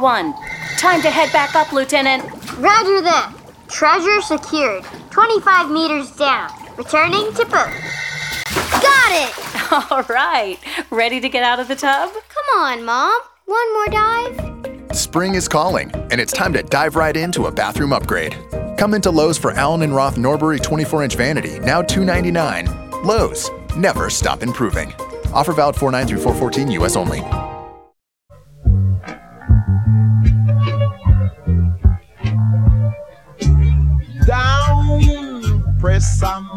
1. Time to head back up, Lieutenant. Roger that. Treasure secured. 25 meters down. Returning to boat. Got it! All right. Ready to get out of the tub? Come on, Mom. One more dive. Spring is calling, and it's time to dive right into a bathroom upgrade. Come into Lowe's for Allen and Roth Norbury 24 inch vanity, now $2.99. Lowe's, never stop improving. Offer valid 49 through 414 US only. some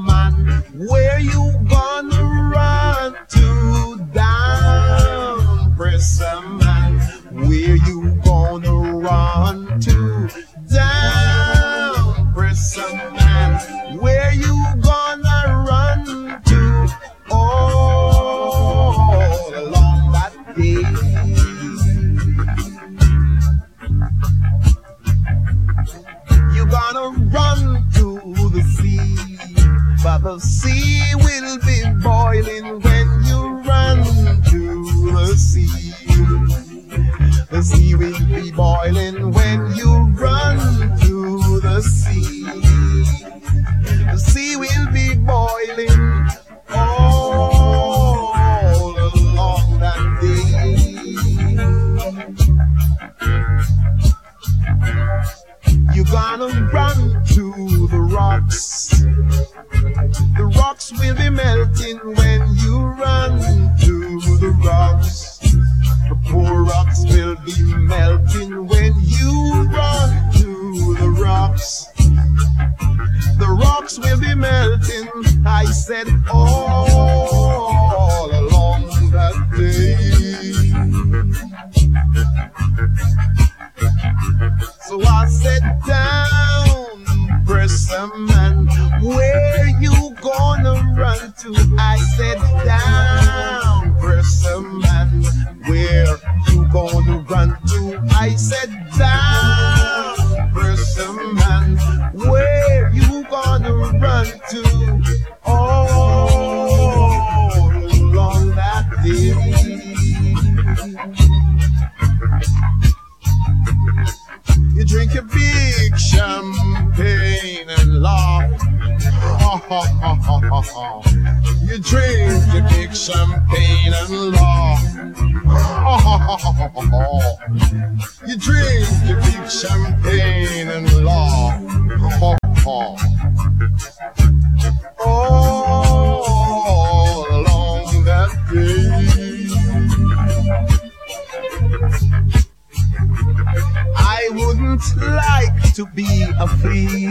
a flea.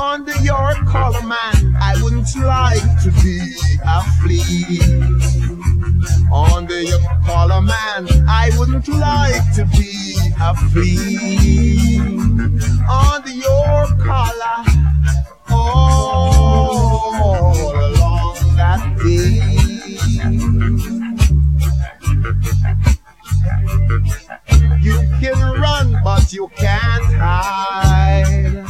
Under your collar, man, I wouldn't like to be a flea. Under your collar, man, I wouldn't like to be a flea. Under your collar, all along that day. You can run, but you can't hide.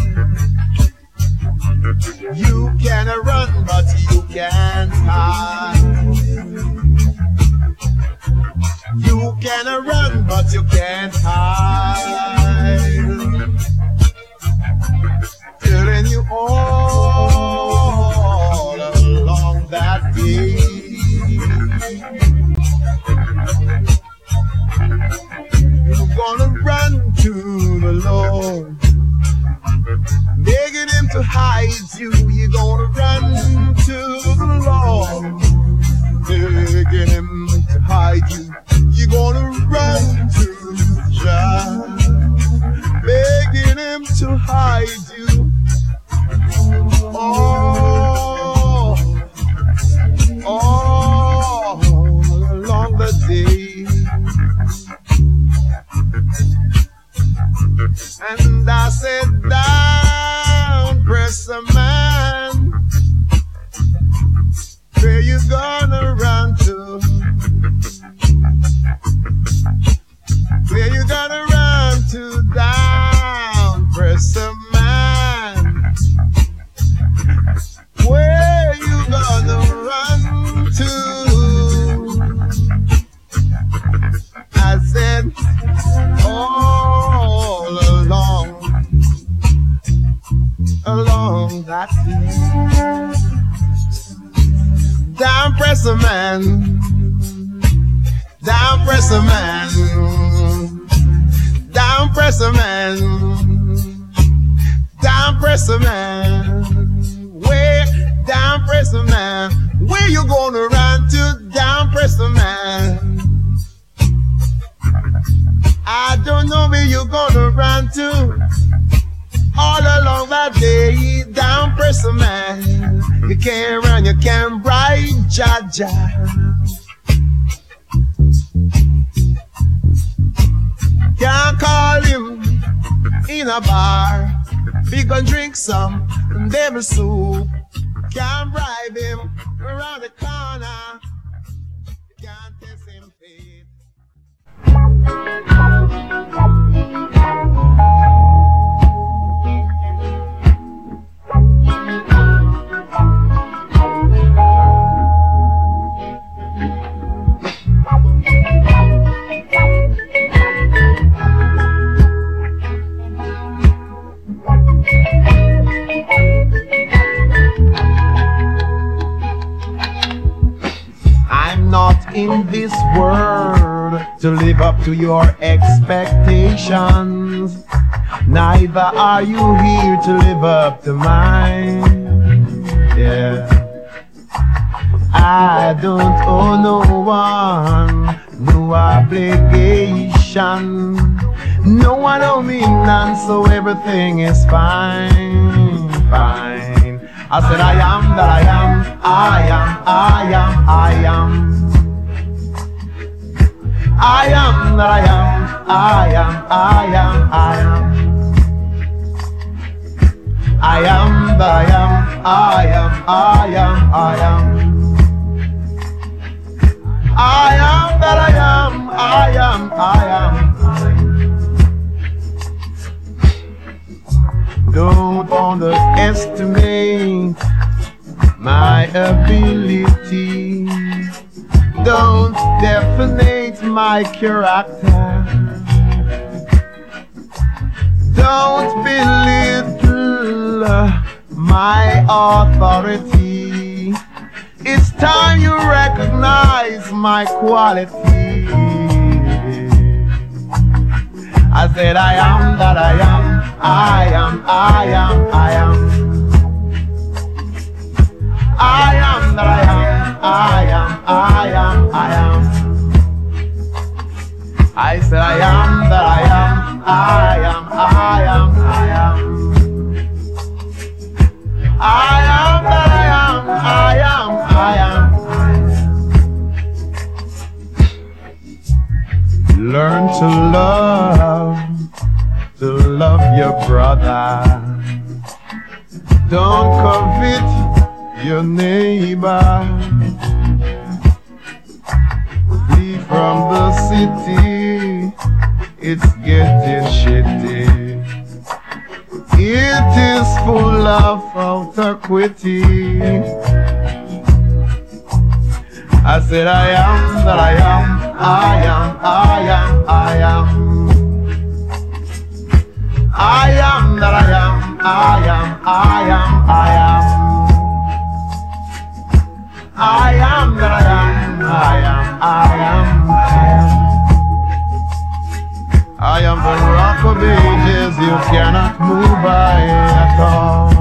You can run, but you can't hide. You can run, but you can't hide. Telling you all Gonna run to the Lord, begging Him to hide you. You're gonna run to the Lord, begging Him to hide you. You're gonna run to Jah, begging Him to hide you. Oh, all And I said, down, press a man. Where you gonna run to? Where you gonna run to? Down, press a man. Press a man. Down, press a man. Down, press a man. Down, press a man. Where? Down, press a man. Where you gonna run to? Down, press a man. I don't know where you're gonna run to. All along that day, down a man. You can't run, you can't ride, Jaja. Can't call him in a bar. We gonna drink some devil soup. Can't bribe him around the corner. Can't test him faith. In this world to live up to your expectations. Neither are you here to live up to mine. Yeah. I don't owe no one no obligation. No one owe me none, so everything is fine, fine. I said I am that I am, I am, I am, I am. I am that I am, I am, I am, I am. I am that I am, I am, I am, I am. I am that I am, I am, I am. Don't underestimate my ability. Don't definite my character. Don't belittle my authority. It's time you recognize my quality. I said, I am that I am, I am, I am, I am. I am that I am, I am, I am, I am. I said, I am that I am, I am, I am, I am. I am that I am, I am, I am. Learn to love, to love your brother. Don't covet your neighbor. City, it's getting shitty. It is full of autoquity. I said, I am that I am, I am, I am, I am. I am that I am, I am, I am, I am. I am that I am, I am, I am. I am the rock of ages, you cannot move by at all.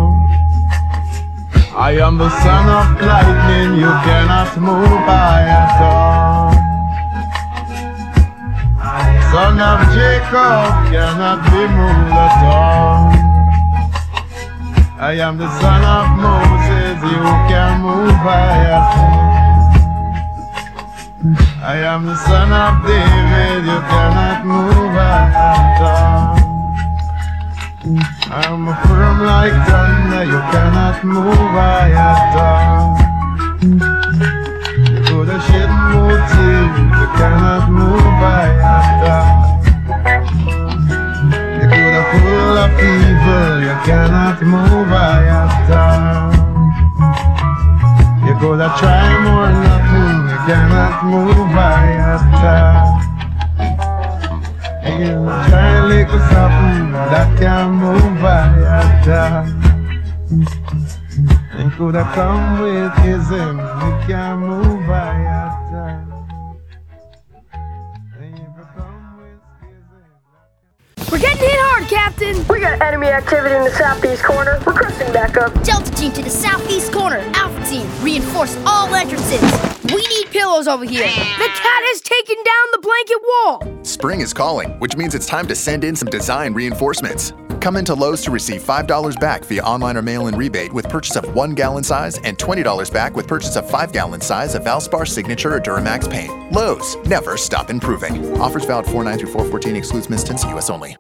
I am the son of lightning, you cannot move by at all. Son of Jacob cannot be moved at all. I am the son of Moses, you can move by at all. I am the son of David, you cannot move at all. I am firm like thunder, you cannot move at all. You could have shed motive, you cannot move at all. You could have full of evil, you cannot move at all. You could have tried more nothing, cannot move all. You try to lick something that can move by all. And could have come with ism, you can move by at We're getting hit hard, Captain. We got enemy activity in the southeast corner. Requesting backup. Delta team to the southeast corner. Alpha team, reinforce all entrances. We need pillows over here. The cat has taken down the blanket wall. Spring is calling, which means it's time to send in some design reinforcements. Come into Lowe's to receive $5 back via online or mail in rebate with purchase of 1 gallon size and $20 back with purchase of 5 gallon size of Valspar Signature or Duramax paint. Lowe's, never stop improving. Offers valid 4 9 through 414 excludes mistints, US only.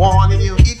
warning you.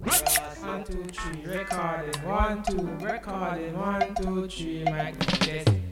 One, two, three, recording. One, two, recording. One, two, three, mic test.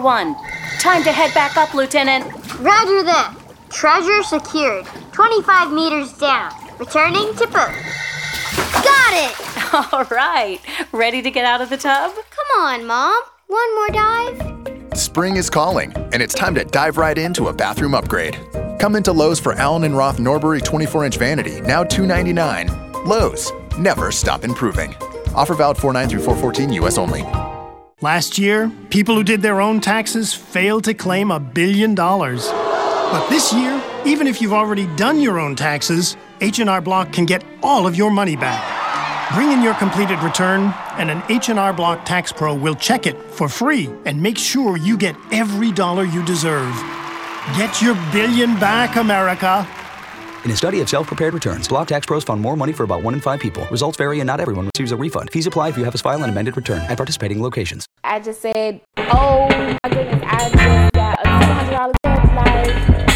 Explorer 1. Time to head back up, Lieutenant. Roger that. Treasure secured. 25 meters down. Returning to boat. Got it! All right. Ready to get out of the tub? Come on, Mom. One more dive. Spring is calling, and it's time to dive right into a bathroom upgrade. Come into Lowe's for Allen and Roth Norbury 24-inch vanity, now 299. Lowe's, never stop improving. Offer valid 49 through 414 U.S. only. Last year, people who did their own taxes failed to claim a billion dollars. But this year, even if you've already done your own taxes, H&R Block can get all of your money back. Bring in your completed return, and an H&R Block Tax Pro will check it for free and make sure you get every dollar you deserve. Get your billion back, America. In a study of self-prepared returns, Block Tax Pros found more money for about one in five people. Results vary and not everyone receives a refund. Fees apply if you have us file an amended return at participating locations. I just said, oh my goodness, I just got a $700 gift. Like,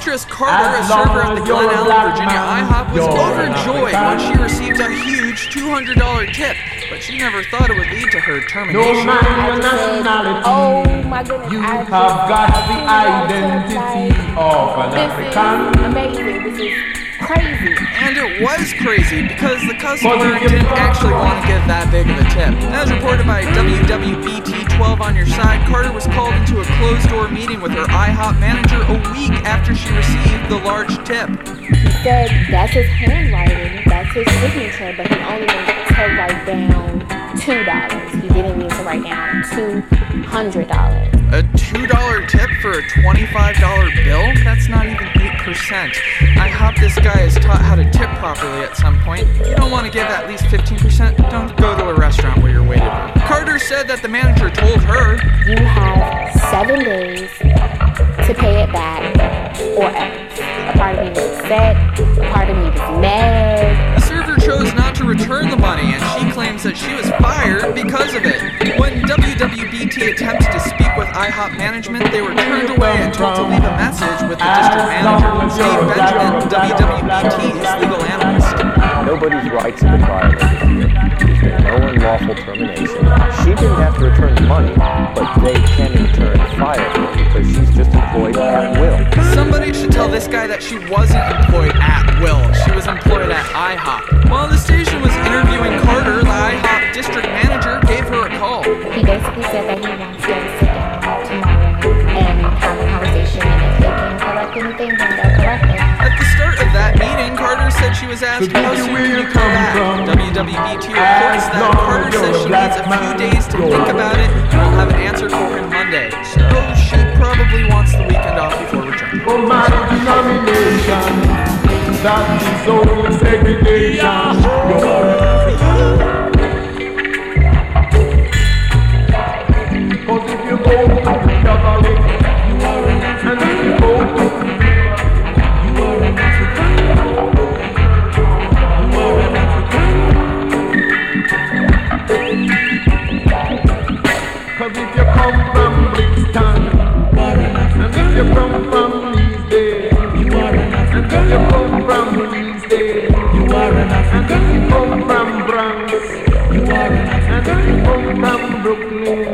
Waitress Carter, a server at the Glen Allen, Virginia IHOP, was overjoyed when she received a huge $200 tip, but she never thought it would lead to her termination. I just said, oh my goodness, You I have got the identity of an This African. is amazing. This is crazy. And it was crazy because the customer But if you didn't actually want to give that big of a tip. As reported by WWBT 12 on your side, Carter was called into a closed door meeting with her IHOP manager a week after she received the large tip. He said that's his handwriting, that's his signature, but he only meant to write down two dollars. He didn't mean to write down two hundred dollars. A $2 tip for a $25 bill? That's not even 8%. I hope this guy is taught how to tip properly at some point. You don't want to give at least 15%? Don't go to a restaurant where you're waited. Carter said that the manager told her You have seven days to pay it back, or else. A part of me was upset. A part of me was mad. The server chose not to return the money, and she claims that she was fired because of it. When WWBT attempted to speak with IHOP management, they were turned away and told to leave a message with the district manager, Steve Benjamin, WWBT's legal analyst. Nobody's rights have been violated here. There's been no unlawful termination. She didn't have to return the money, but they can in turn fire her because she's just employed at will. Somebody should tell this guy that she wasn't employed at will. She was employed at IHOP. While the station was interviewing Carter, the IHOP district manager gave her a call. He basically said that he wants them to sit down tomorrow and have a conversation, and if they can correct anything, then they'll correct it. At the start of that meeting, Carter said she was asked how soon can you come back. WWBT reports that Carter says she needs a few days to think about it and will have an answer for him Monday. So she probably wants the weekend off before returning. For my denomination, that is only segregation. Cause if you go Brooklyn,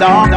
lurks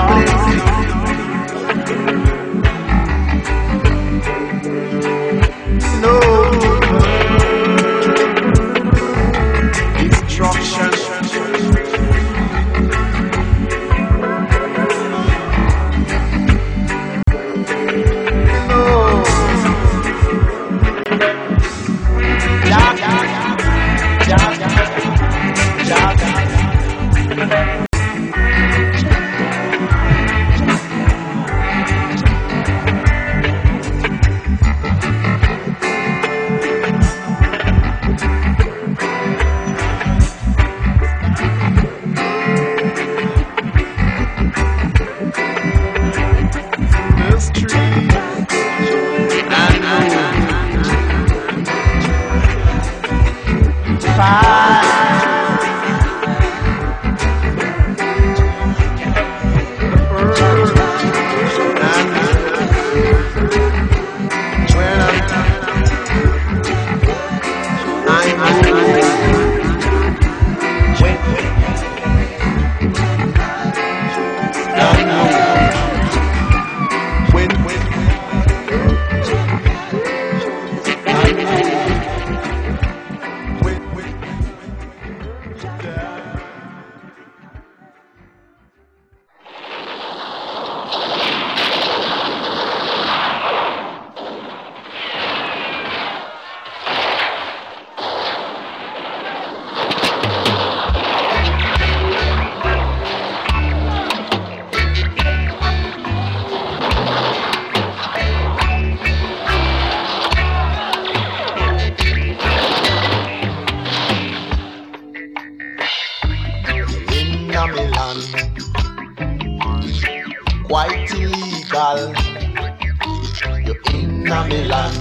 You're in a Milan.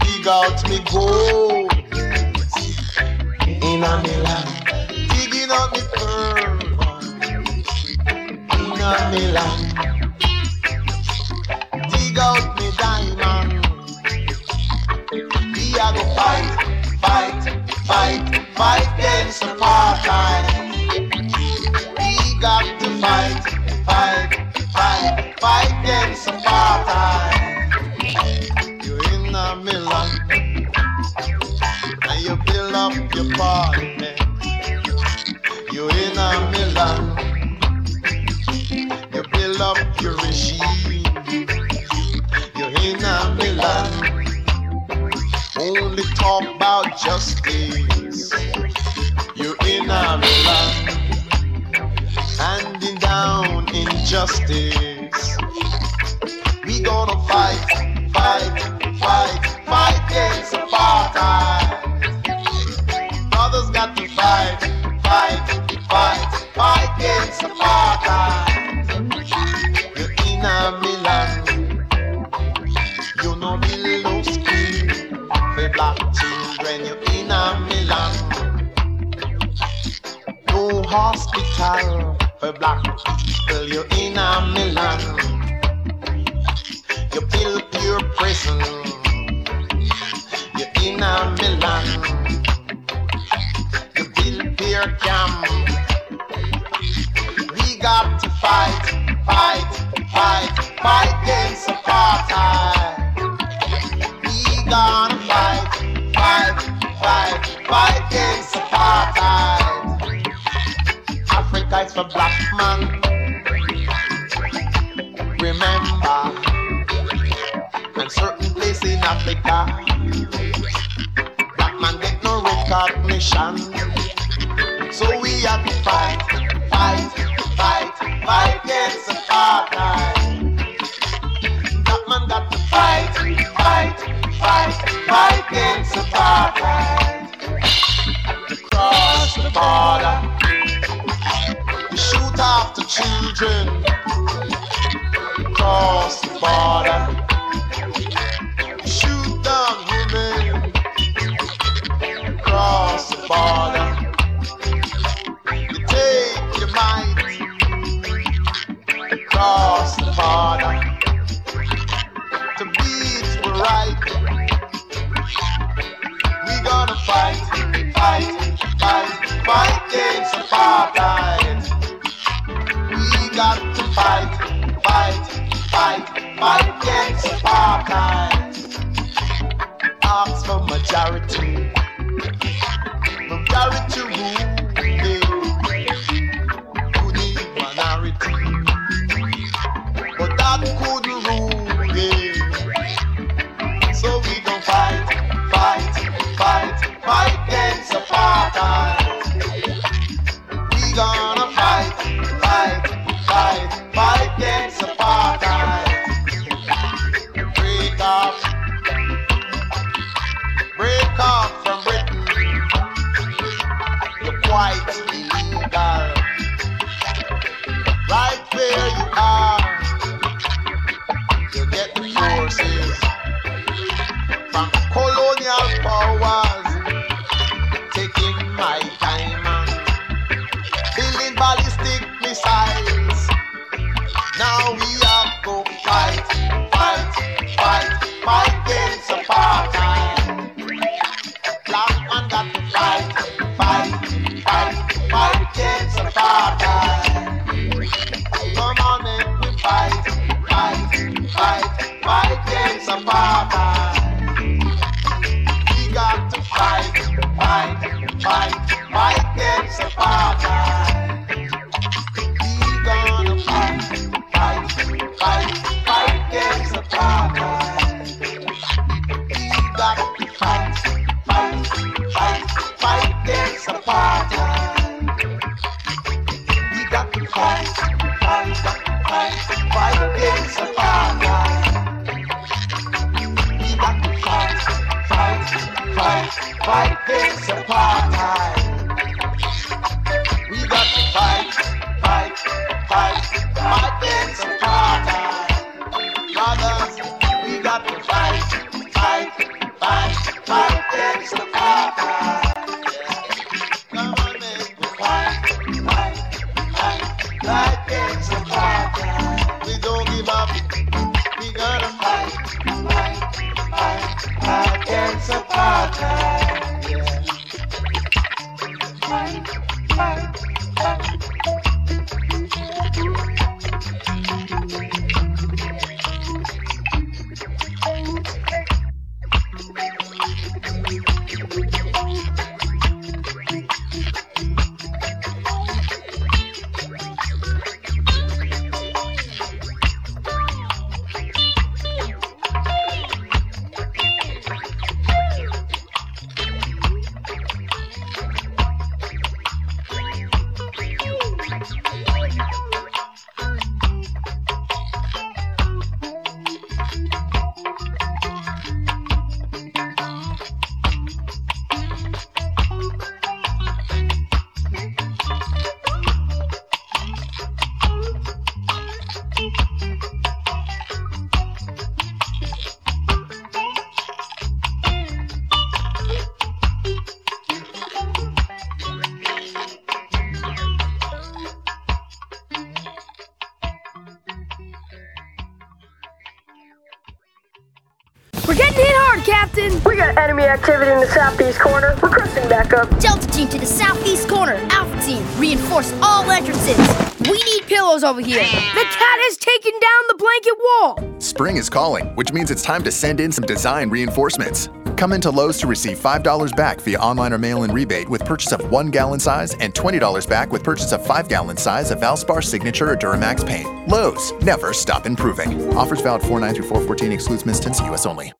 Dig out me gold. In a Milan. Digging out me pearl. In a Milan. Dig out me diamond. We are go fight, fight, fight, fight against apartheid. We got to fight, fight, fight, fight against apartheid. You're in a Milan, and you build up your parliament. You're in a Milan, you build up your regime. You're in a Milan only talk about justice. You're in a Milan, handing down injustice. Gonna fight, fight, fight, fight against apartheid. Brothers got to fight, fight, fight, fight against apartheid. You're in a Milan, you know below scheme for black children. You're in a Milan. No hospital for black people. You're in a Milan. You're in a. You. We got to fight, fight, fight, fight against apartheid. We gonna fight, fight, fight, fight against apartheid. Africa is for black man. Remember, and certain place in Africa. Black man get no recognition. So we have to fight, fight, fight, fight against apartheid. Black man got to fight, fight, fight, fight against apartheid. Cross the border. We shoot after children. Cross the border. Lost the ball. over here. The cat has taken down the blanket wall. Spring is calling, which means it's time to send in some design reinforcements. Come into Lowe's to receive $5 back via online or mail-in rebate with purchase of one gallon size and $20 back with purchase of five gallon size of Valspar Signature or Duramax paint. Lowe's, never stop improving. Offers valid 4/9 through excludes mistints, U.S. only.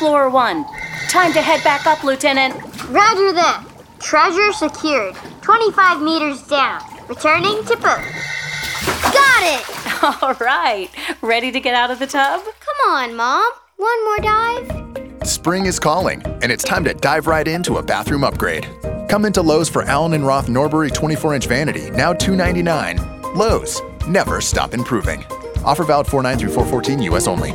Explorer 1. Time to head back up, Lieutenant. Roger that. Treasure secured. 25 meters down. Returning to boat. Got it! All right. Ready to get out of the tub? Come on, Mom. One more dive. Spring is calling, and it's time to dive right into a bathroom upgrade. Come into Lowe's for Allen and Roth Norbury 24 inch vanity, now 299. Lowe's, never stop improving. Offer valid 49 through 414 US only.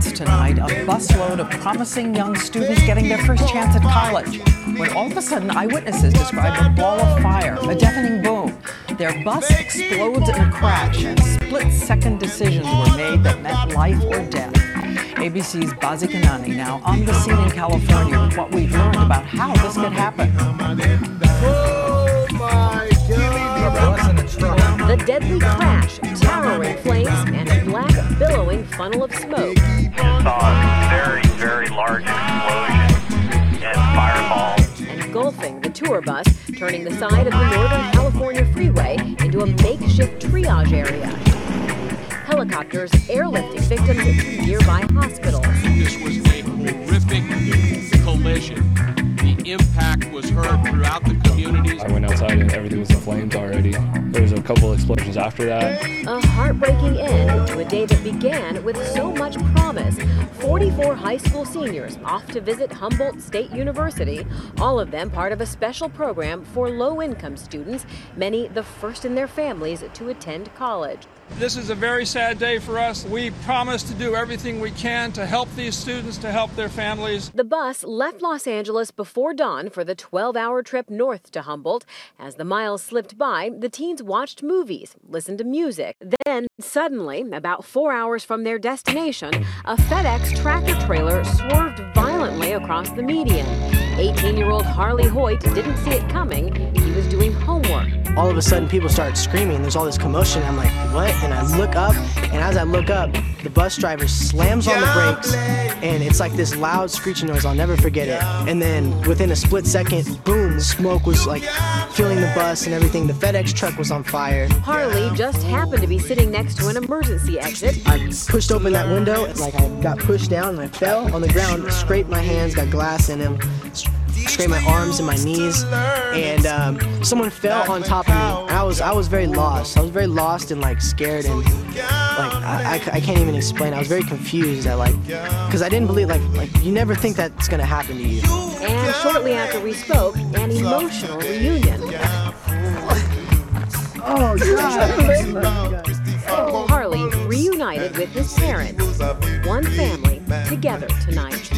Breaking tonight. A busload of promising young students getting their first chance at college. When all of a sudden, eyewitnesses describe a ball of fire, a deafening boom. Their bus explodes in a crash, and split second decisions were made that meant life or death. ABC's Bazi Kanani now on the scene in California with what we've learned about how this could happen. Oh the deadly crash, towering flames, and a black billowing funnel of smoke. saw a very, very large explosion and fireball. engulfing the tour bus, turning the side of the Northern California freeway into a makeshift triage area. Helicopters airlifting victims to nearby hospitals. This was a horrific collision. The impact was heard throughout the community. I went outside and everything was in flames already. There was a couple explosions after that. A heartbreaking end to a day that began with so much promise. 44 high school seniors off to visit Humboldt State University, all of them part of a special program for low income students, many the first in their families to attend college. This is a very sad day for us. We promise to do everything we can to help these students, to help their families. The bus left Los Angeles before dawn for the 12 hour trip north to Humboldt. As the miles slipped by, the teens watched movies, listened to music. Then, suddenly, about four hours from their destination, a FedEx tractor trailer swerved violently across the median. 18 year old Harley Hoyt didn't see it coming. He was doing homework. all of a sudden people start screaming. There's all this commotion. I'm like, what? And I look up, and as I look up, the bus driver slams on the brakes, and it's like this loud screeching noise. I'll never forget it. And then within a split second, boom, smoke was like filling the bus and everything. The FedEx truck was on fire. Harley just happened to be sitting next to an emergency exit. I pushed open that window, like I got pushed down and I fell on the ground, scraped my hands, got glass in them, scraped my arms and my knees, and um, someone fell on top of me. And I was I was very lost. I was very lost and like scared and like I, I, I can't even explain. I was very confused. I like because I didn't believe like like you never think that's gonna happen to you. And shortly after we spoke, an emotional reunion. Oh God. Harley reunited with his parents. One family together tonight.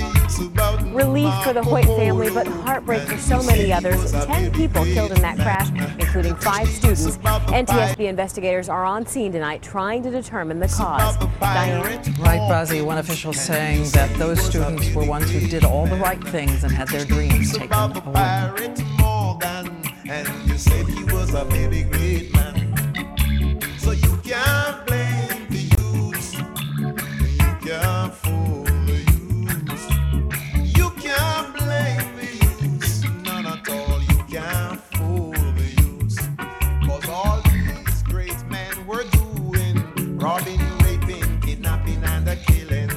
Relief for the Hoyt family, but heartbreak for so many others. Ten people killed in that crash, including five students. NTSB investigators are on scene tonight trying to determine the cause. Diane? Right, Bazi. One official saying that those students were ones who did all the right things and had their dreams taken away. And you said he was a very great man. So you can't robbing, raping, kidnapping, and a killing.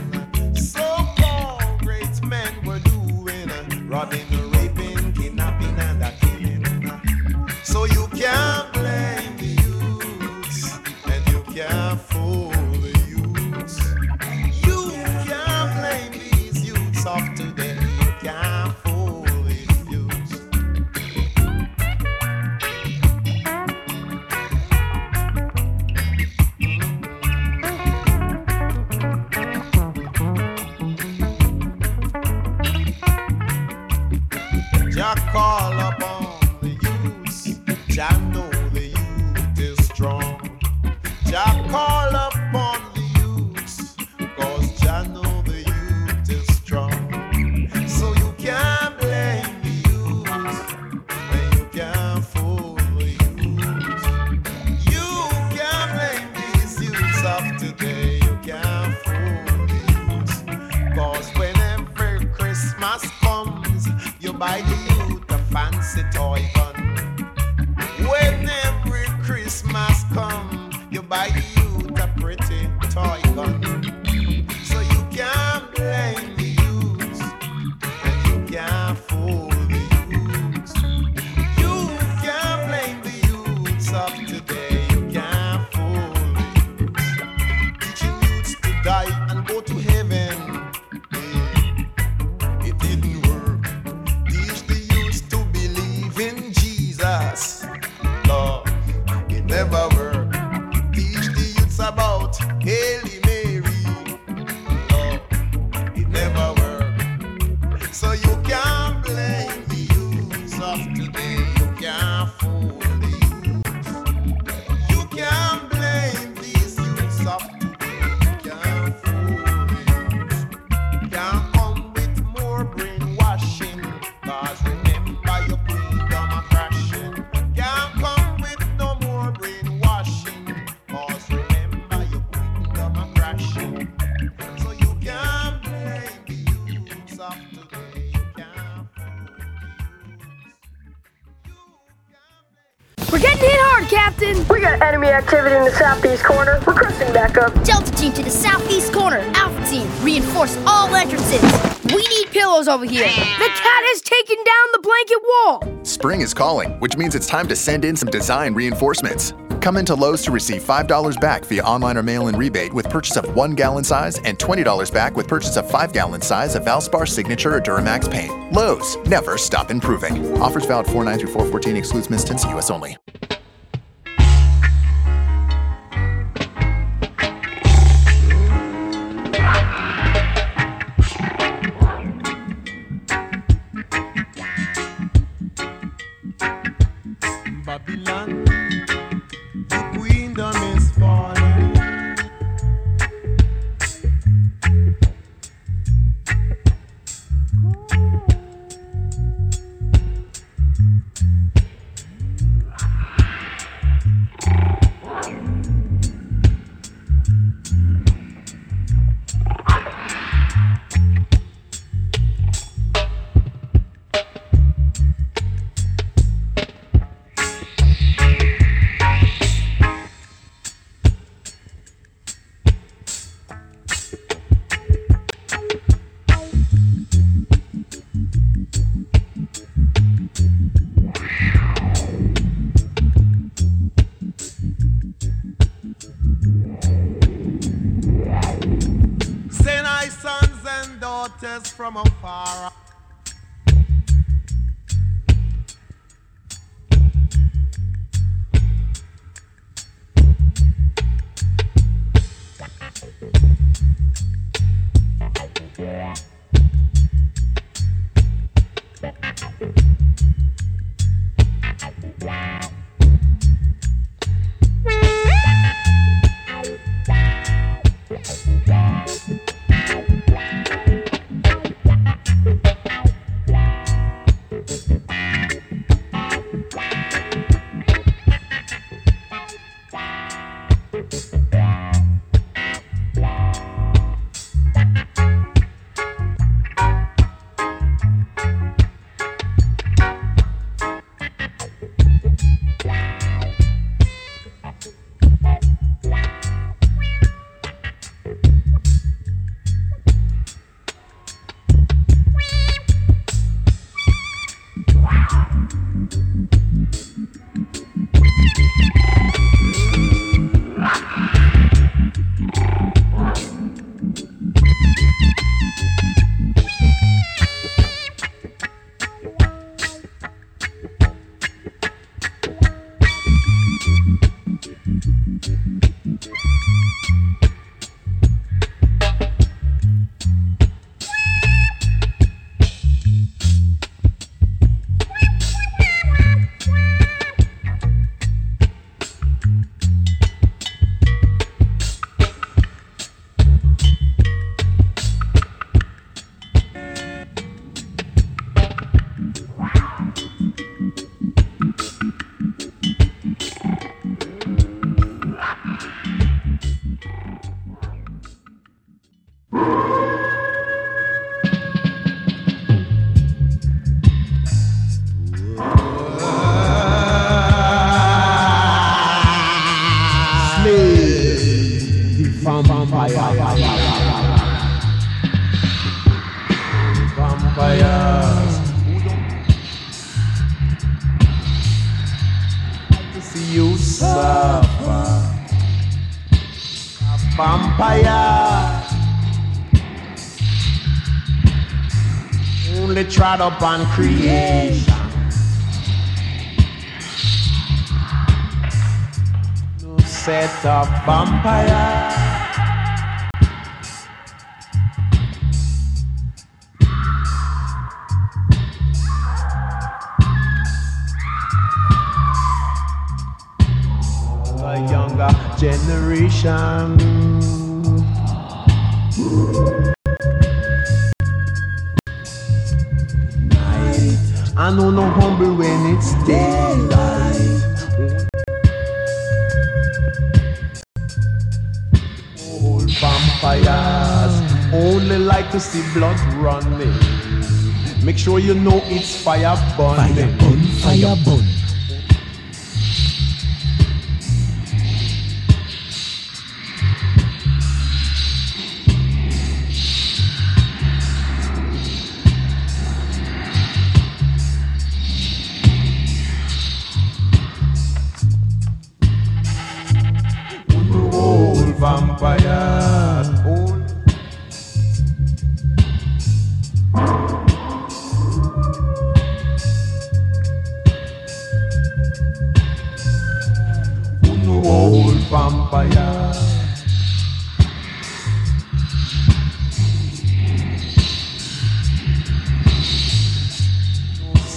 So called great men were doing uh, robbing, activity in the southeast corner. Requesting backup. Delta team to the southeast corner. Alpha team, reinforce all entrances. We need pillows over here. The cat has taken down the blanket wall. Spring is calling, which means it's time to send in some design reinforcements. Come into Lowe's to receive $5 back via online or mail in rebate with purchase of 1 gallon size and $20 back with purchase of 5 gallon size of Valspar Signature or Duramax paint. Lowe's, never stop improving. Offers valid 4 9 through 414 excludes mistints, US only. Trod upon creation. No set of vampire.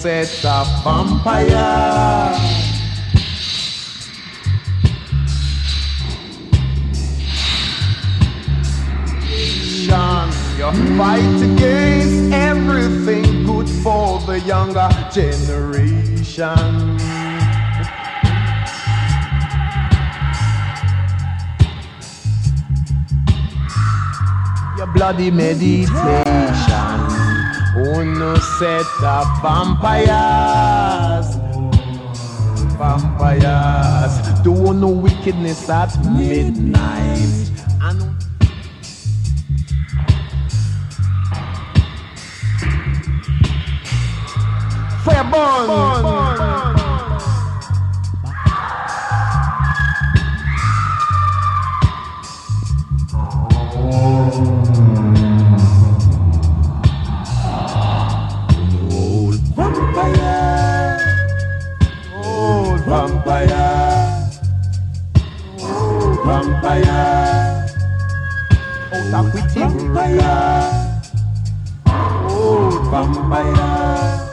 Set a vampire. Sean, you fight against everything good for the younger generation. Your bloody meditation. No, set of vampires. Vampires. Do no wickedness at midnight. I know Fire burn. with vampire. Oh, vampire.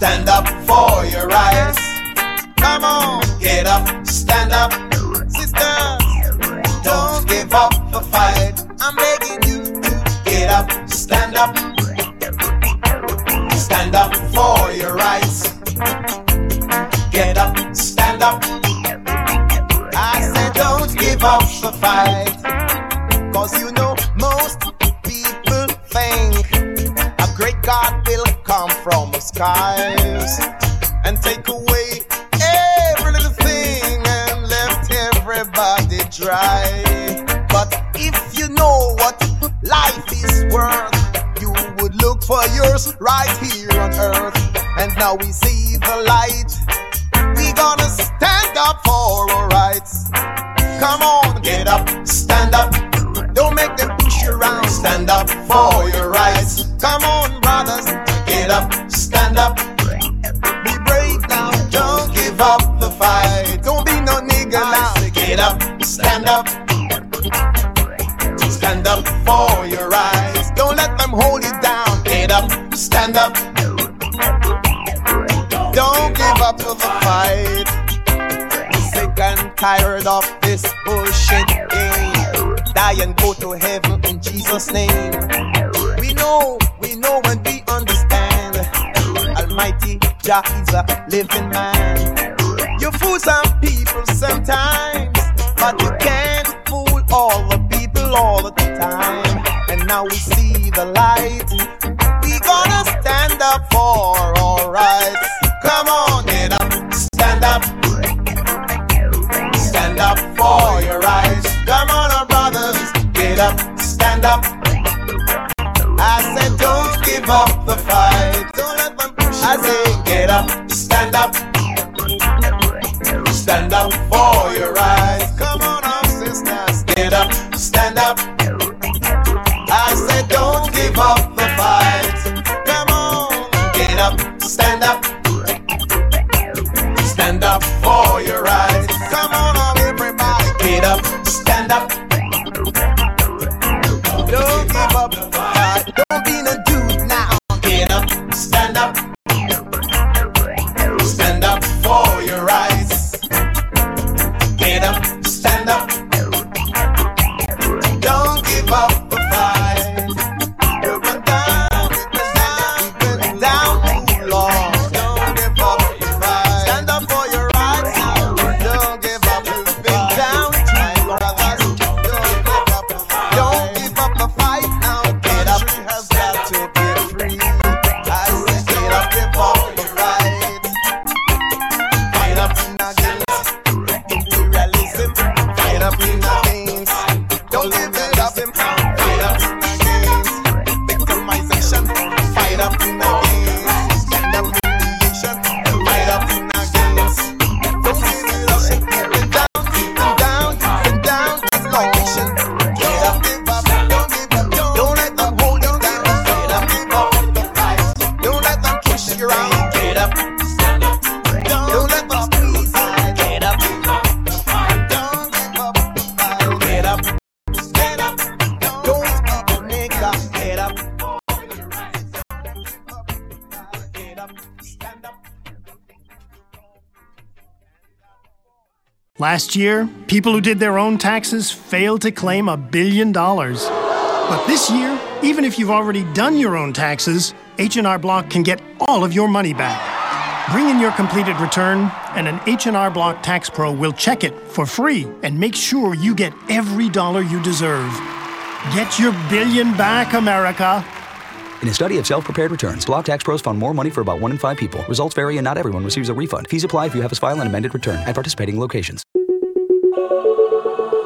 stand up for your rights. Come on, get up, stand up, sisters. Don't give up the fight. I'm begging you to get up, stand up, stand up for your rights. Get up, stand up. I said, don't give up the fight, cause you and take away every little thing and left everybody dry. But if you know what life is worth, you would look for yours right here on earth. And now we see the light. We gonna stand up for our rights. Come on. tired of this bullshit. Yeah. Die and go to heaven in Jesus' name. We know, we know, and we understand. Almighty Jah is a living man. Last year, people who did their own taxes failed to claim a billion dollars. But this year, even if you've already done your own taxes, H&R Block can get all of your money back. Bring in your completed return, and an H&R Block Tax Pro will check it for free and make sure you get every dollar you deserve. Get your billion back, America. In a study of self-prepared returns, Block Tax Pros found more money for about one in five people. Results vary and not everyone receives a refund. Fees apply if you have a file an amended return at participating locations.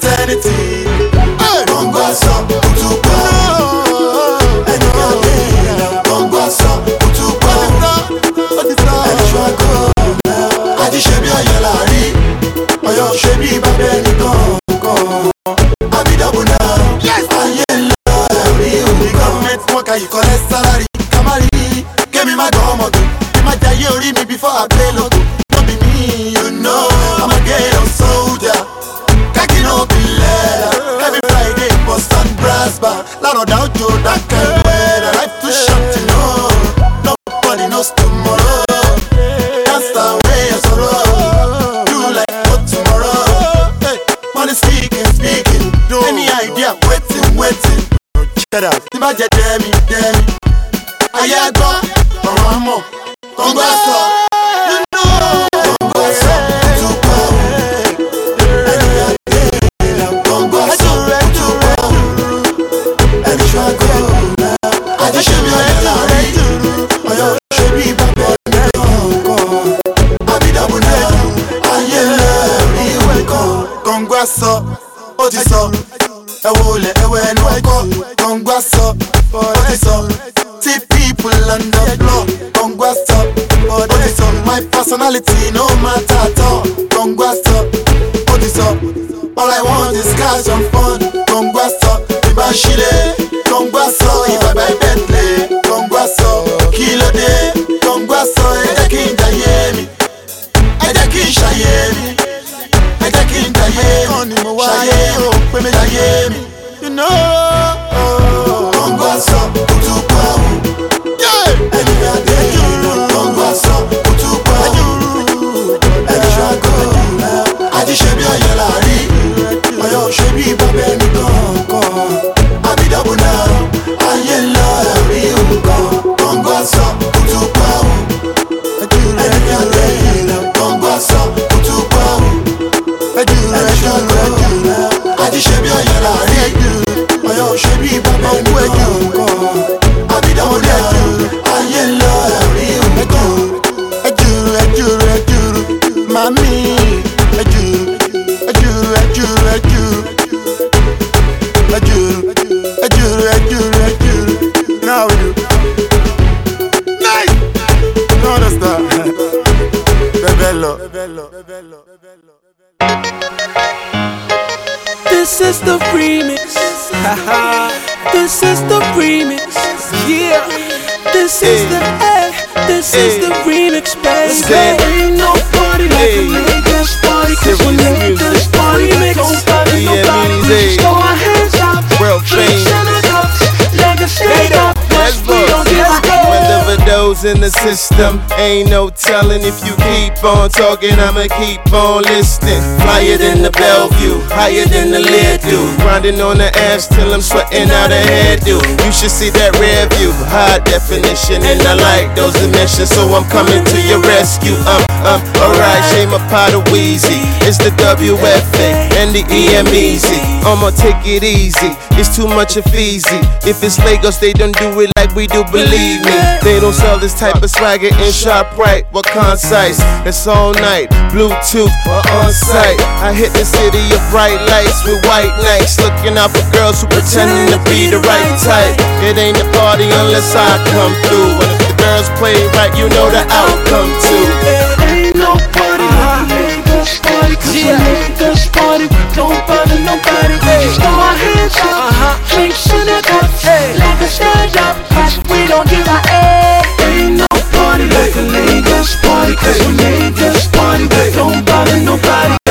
eternity. Hey. Bongo song, kutuko. Ẹni ọdẹ ìlà bongo song, kutuko. Ẹni ṣọ́kọ̀ àti ṣe bí ọ̀yẹ́ láàrí. Ọ̀yọ́ ṣe bí bàbá ẹni kan kan. Abidọ́bù náà, ayé ńlá rí omi kan. Gọ́ọ̀mẹ̀ntì wọn. Sọ, ó sọ, ẹ wo lẹ̀ ẹ wẹ ẹnu ọkọ. Kọ̀ǹgbà sọ, ó sọ, tí people on the block. Kọ̀ǹgbà sọ, ó sọ, my personality no matter at all. Kọ̀ǹgbà sọ, ó sọ, all I want is cash and fun. Kọ̀ǹgbà sọ, ìbá ṣílẹ̀. Kọ̀ǹgbà sọ, bá Bentley. Kọ̀ǹgbà sọ, kí ló dé? Kọ̀ǹgbà sọ, ẹ jẹ́ kí n jayé mi. Ẹ jẹ́ kí. Jẹ́ kí n jayé mi. Ṣayé mi, pé mi jayé mi. You know. Kọ̀ǹgbà sọ, kùtù pa o. Ẹni Bebello. This is the remix. this is the remix. Yeah. This is the eh, this is the remix, baby. Ain't no party like a Lagos party. Cause we make this party make nobody, nobody. We just throw our hands up. World Drinks fame. in the cups. Legacy up. Let's We in the system. Ain't no telling if you keep on talking, I'ma keep on listening. Flyer than the Bellevue, higher than the lid do. Grinding on the ass till I'm sweating out a hairdo. You should see that rear view, high definition, and I like those dimensions, so I'm coming to your rescue. Um, um, alright, shame a pot of Wheezy. It's the WFA and the EMEZ. I'ma take it easy. It's too much of easy. If it's Lagos, they don't do it like we do. Believe me, they don't sell this type of swagger in sharp right. What concise? It's all night. Bluetooth or on site. I hit the city of bright lights with white nights, looking out for girls who pretending to be the right type. It ain't a party unless I come through. And if the girls play right, you know the outcome too. Ain't no party like a party Cause a Lagos party we don't bother nobody Just throw our hands up, uh-huh. drinks in the cup Like a stand up, cause we don't give a A Ain't no party like a Lagos party Cause a Lagos party we don't bother nobody we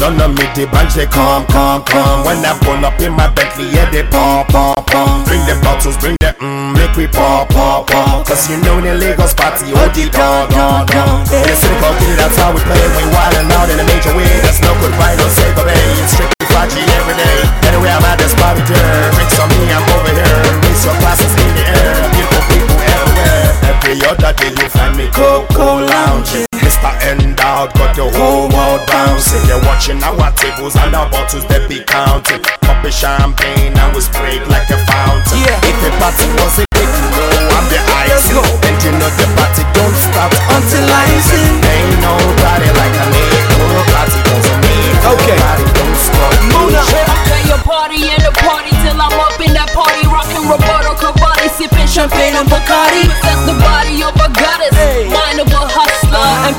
none of me, the bunch they come, come, come. When I pull up in my Bentley, yeah, they pom, pom, pom Bring the bottles, bring the mm, make we pop, pop, pop. Cause you know the Lagos party, oh, the In the city called Kitty, that's how we play. We wildin' out in a major way, that's no good right, don't say, but hey It's party every day. Anyway, I'm at this party girl. Drinks on me, I'm over here. Raise your classes in the air. Beautiful people everywhere. Every other day you find me Coco lounging. Mr. Endowed got the whole world bouncing. They're watching our tables and our bottles they be counting. Pop champagne and we spray like a fountain. Yeah. If the party was a big you know I'm the icing. And you know the party don't stop until I sing. Ain't nobody like a Okay. Mona. After your party and the party till I'm up in that party, rocking Roberto Cavalli, sipping champagne and Bacardi. Possess the body of a goddess, mind of a hustler.